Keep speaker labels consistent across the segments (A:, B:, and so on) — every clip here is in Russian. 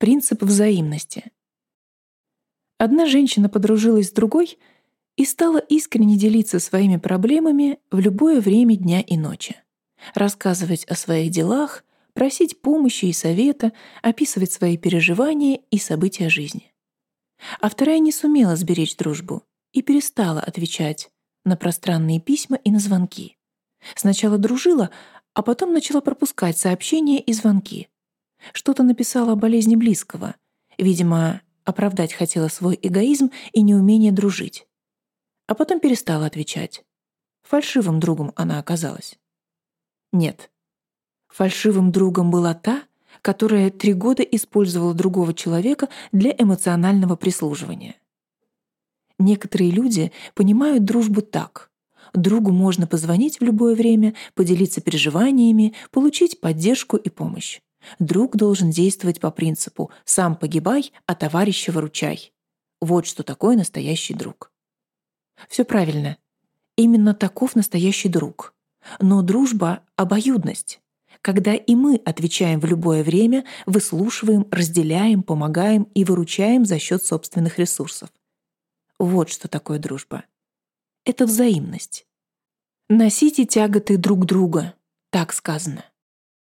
A: Принцип взаимности. Одна женщина подружилась с другой и стала искренне делиться своими проблемами в любое время дня и ночи. Рассказывать о своих делах, просить помощи и совета, описывать свои переживания и события жизни. А вторая не сумела сберечь дружбу и перестала отвечать на пространные письма и на звонки. Сначала дружила, а потом начала пропускать сообщения и звонки. Что-то написала о болезни близкого. Видимо, оправдать хотела свой эгоизм и неумение дружить. А потом перестала отвечать. Фальшивым другом она оказалась. Нет. Фальшивым другом была та, которая три года использовала другого человека для эмоционального прислуживания. Некоторые люди понимают дружбу так. Другу можно позвонить в любое время, поделиться переживаниями, получить поддержку и помощь. Друг должен действовать по принципу «сам погибай, а товарища выручай». Вот что такое настоящий друг. Все правильно. Именно таков настоящий друг. Но дружба — обоюдность. Когда и мы отвечаем в любое время, выслушиваем, разделяем, помогаем и выручаем за счет собственных ресурсов. Вот что такое дружба. Это взаимность. Носите тяготы друг друга, так сказано.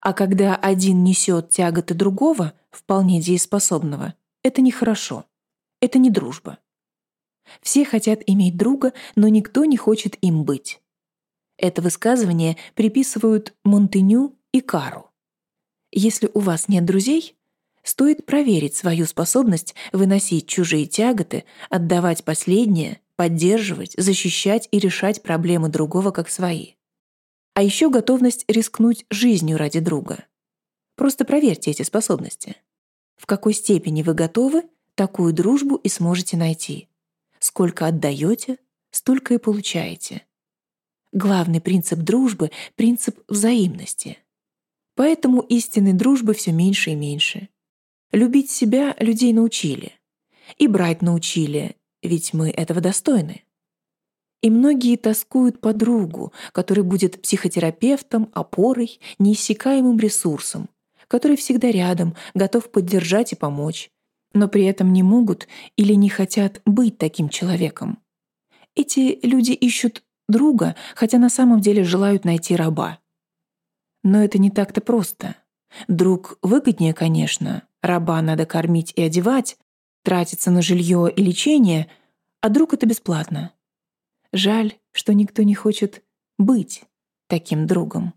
A: А когда один несет тяготы другого, вполне дееспособного, это нехорошо. Это не дружба. Все хотят иметь друга, но никто не хочет им быть. Это высказывание приписывают Монтеню и Кару. Если у вас нет друзей, стоит проверить свою способность выносить чужие тяготы, отдавать последнее, поддерживать, защищать и решать проблемы другого как свои. А еще готовность рискнуть жизнью ради друга. Просто проверьте эти способности. В какой степени вы готовы, такую дружбу и сможете найти. Сколько отдаете, столько и получаете. Главный принцип дружбы — принцип взаимности. Поэтому истинной дружбы все меньше и меньше. Любить себя людей научили. И брать научили, ведь мы этого достойны. И многие тоскуют по другу, который будет психотерапевтом, опорой, неиссякаемым ресурсом, который всегда рядом, готов поддержать и помочь, но при этом не могут или не хотят быть таким человеком. Эти люди ищут друга, хотя на самом деле желают найти раба. Но это не так-то просто. Друг выгоднее, конечно, раба надо кормить и одевать, тратиться на жилье и лечение, а друг — это бесплатно. Жаль, что никто не хочет быть таким другом.